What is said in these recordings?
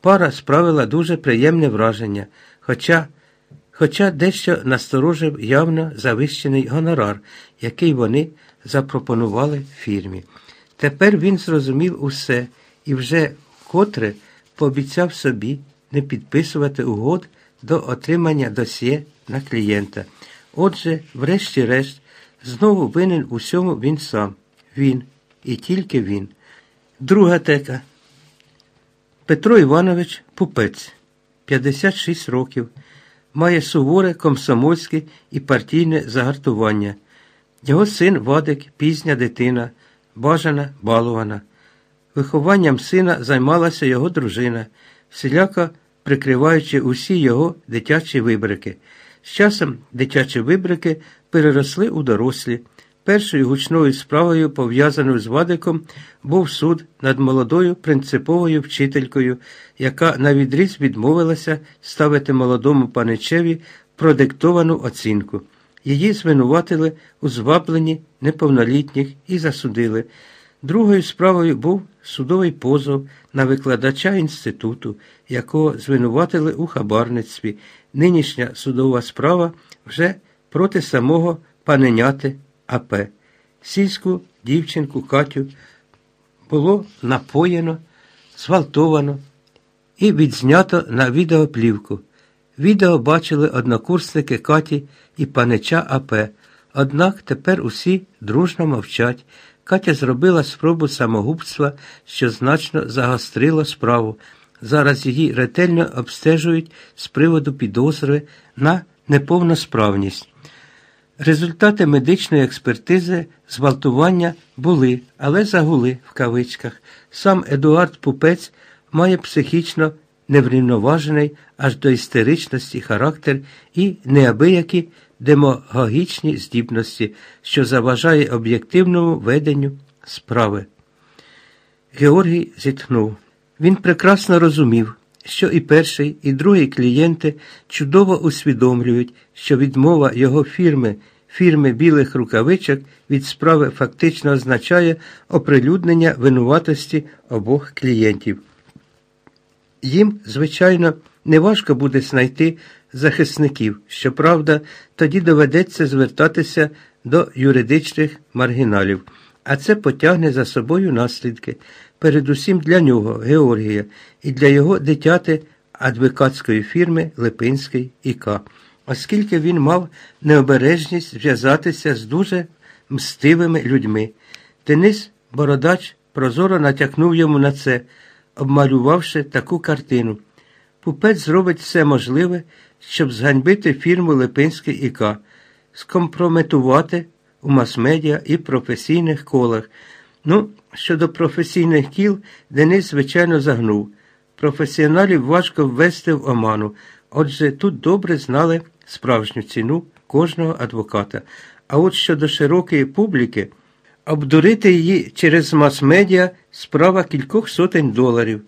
Пара справила дуже приємне враження, хоча хоча дещо насторожив явно завищений гонорар, який вони запропонували фірмі. Тепер він зрозумів усе і вже вкотре пообіцяв собі не підписувати угод до отримання досьє на клієнта. Отже, врешті-решт, знову винен усьому він сам. Він і тільки він. Друга тека. Петро Іванович Пупець, 56 років, має суворе комсомольське і партійне загартування. Його син Вадик, пізня дитина, бажана, балована. Вихованням сина займалася його дружина, всіляко прикриваючи усі його дитячі вибрики. З часом дитячі вибрики переросли у дорослі. Першою гучною справою, пов'язаною з Вадиком, був суд над молодою принциповою вчителькою, яка навідріз відмовилася ставити молодому паничеві продиктовану оцінку. Її звинуватили у звабленні неповнолітніх і засудили. Другою справою був судовий позов на викладача інституту, якого звинуватили у хабарництві. Нинішня судова справа вже проти самого паненяти АП. Сільську дівчинку Катю було напоєно, зґвалтовано і відзнято на відеоплівку. Відео бачили однокурсники Каті і панича АП. Однак тепер усі дружно мовчать. Катя зробила спробу самогубства, що значно загострило справу. Зараз її ретельно обстежують з приводу підозри на неповносправність. Результати медичної експертизи зґвалтування були, але загули в кавичках. Сам Едуард Пупець має психічно неврівноважений аж до істеричності характер і неабиякі демагогічні здібності, що заважає об'єктивному веденню справи. Георгій зітхнув. Він прекрасно розумів, що і перший, і другий клієнти чудово усвідомлюють, що відмова його фірми, фірми білих рукавичок від справи фактично означає оприлюднення винуватості обох клієнтів. Їм, звичайно, неважко буде знайти захисників. Щоправда, тоді доведеться звертатися до юридичних маргіналів, а це потягне за собою наслідки, передусім для нього, Георгія, і для його дитяти адвокатської фірми Липинський ІК, оскільки він мав необережність зв'язатися з дуже мстивими людьми. Денис Бородач прозоро натякнув йому на це, обмалювавши таку картину. Пупець зробить все можливе, щоб зганьбити фірму Липинський ІК, скомпрометувати у мас-медіа і професійних колах. Ну, щодо професійних кіл, Денис, звичайно, загнув. Професіоналів важко ввести в оману, отже, тут добре знали справжню ціну кожного адвоката. А от щодо широкої публіки, обдурити її через мас-медіа справа кількох сотень доларів.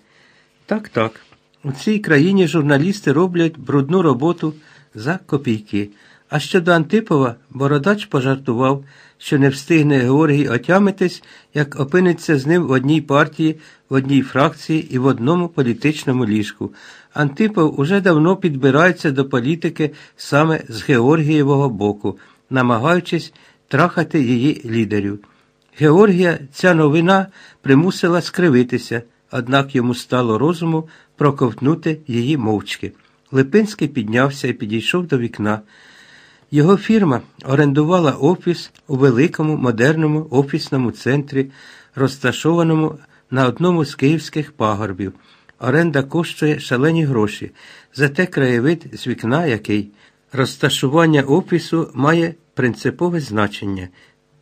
Так, так. У цій країні журналісти роблять брудну роботу за копійки. А щодо Антипова, Бородач пожартував, що не встигне Георгій отямитись, як опиниться з ним в одній партії, в одній фракції і в одному політичному ліжку. Антипов уже давно підбирається до політики саме з Георгієвого боку, намагаючись трахати її лідерів. Георгія ця новина примусила скривитися однак йому стало розуму проковтнути її мовчки. Липинський піднявся і підійшов до вікна. Його фірма орендувала офіс у великому модерному офісному центрі, розташованому на одному з київських пагорбів. Оренда коштує шалені гроші, зате краєвид з вікна, який розташування офісу має принципове значення.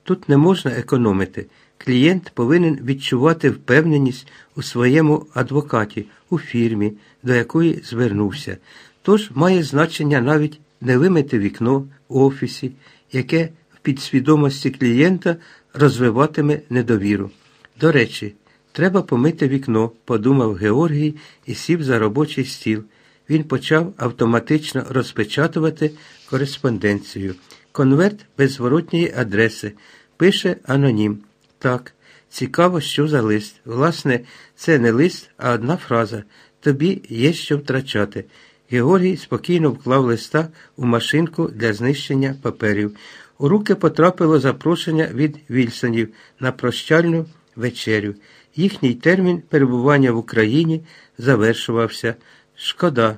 Тут не можна економити. Клієнт повинен відчувати впевненість у своєму адвокаті, у фірмі, до якої звернувся. Тож має значення навіть не вимити вікно у офісі, яке в підсвідомості клієнта розвиватиме недовіру. До речі, треба помити вікно, подумав Георгій і сів за робочий стіл. Він почав автоматично розпечатувати кореспонденцію. Конверт без зворотньої адреси. Пише анонім. Так, цікаво, що за лист. Власне, це не лист, а одна фраза. тобі є що втрачати. Георгій спокійно вклав листа у машинку для знищення паперів. У руки потрапило запрошення від Вільсонів на прощальну вечерю. Їхній термін перебування в Україні завершувався. Шкода.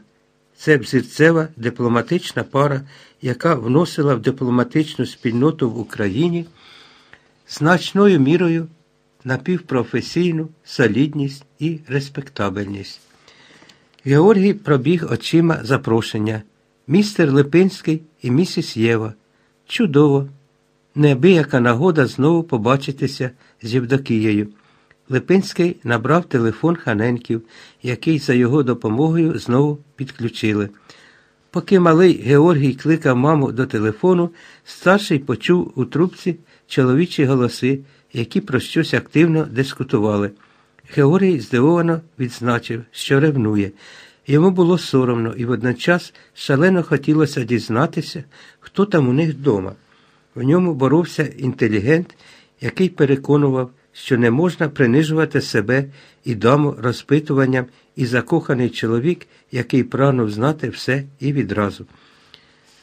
Це взірцева дипломатична пара, яка вносила в дипломатичну спільноту в Україні значною мірою напівпрофесійну солідність і респектабельність. Георгій пробіг очима запрошення. Містер Липинський і місіс Єва. Чудово! Неабияка нагода знову побачитися з Євдокією. Липинський набрав телефон Ханенків, який за його допомогою знову підключили. Поки малий Георгій кликав маму до телефону, старший почув у трубці чоловічі голоси, які про щось активно дискутували. Георгій здивовано відзначив, що ревнує. Йому було соромно і водночас шалено хотілося дізнатися, хто там у них вдома. В ньому боровся інтелігент, який переконував, що не можна принижувати себе і даму розпитуванням, і закоханий чоловік, який прагнув знати все і відразу.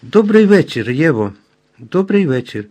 Добрий вечір, Єво. Добрий вечір.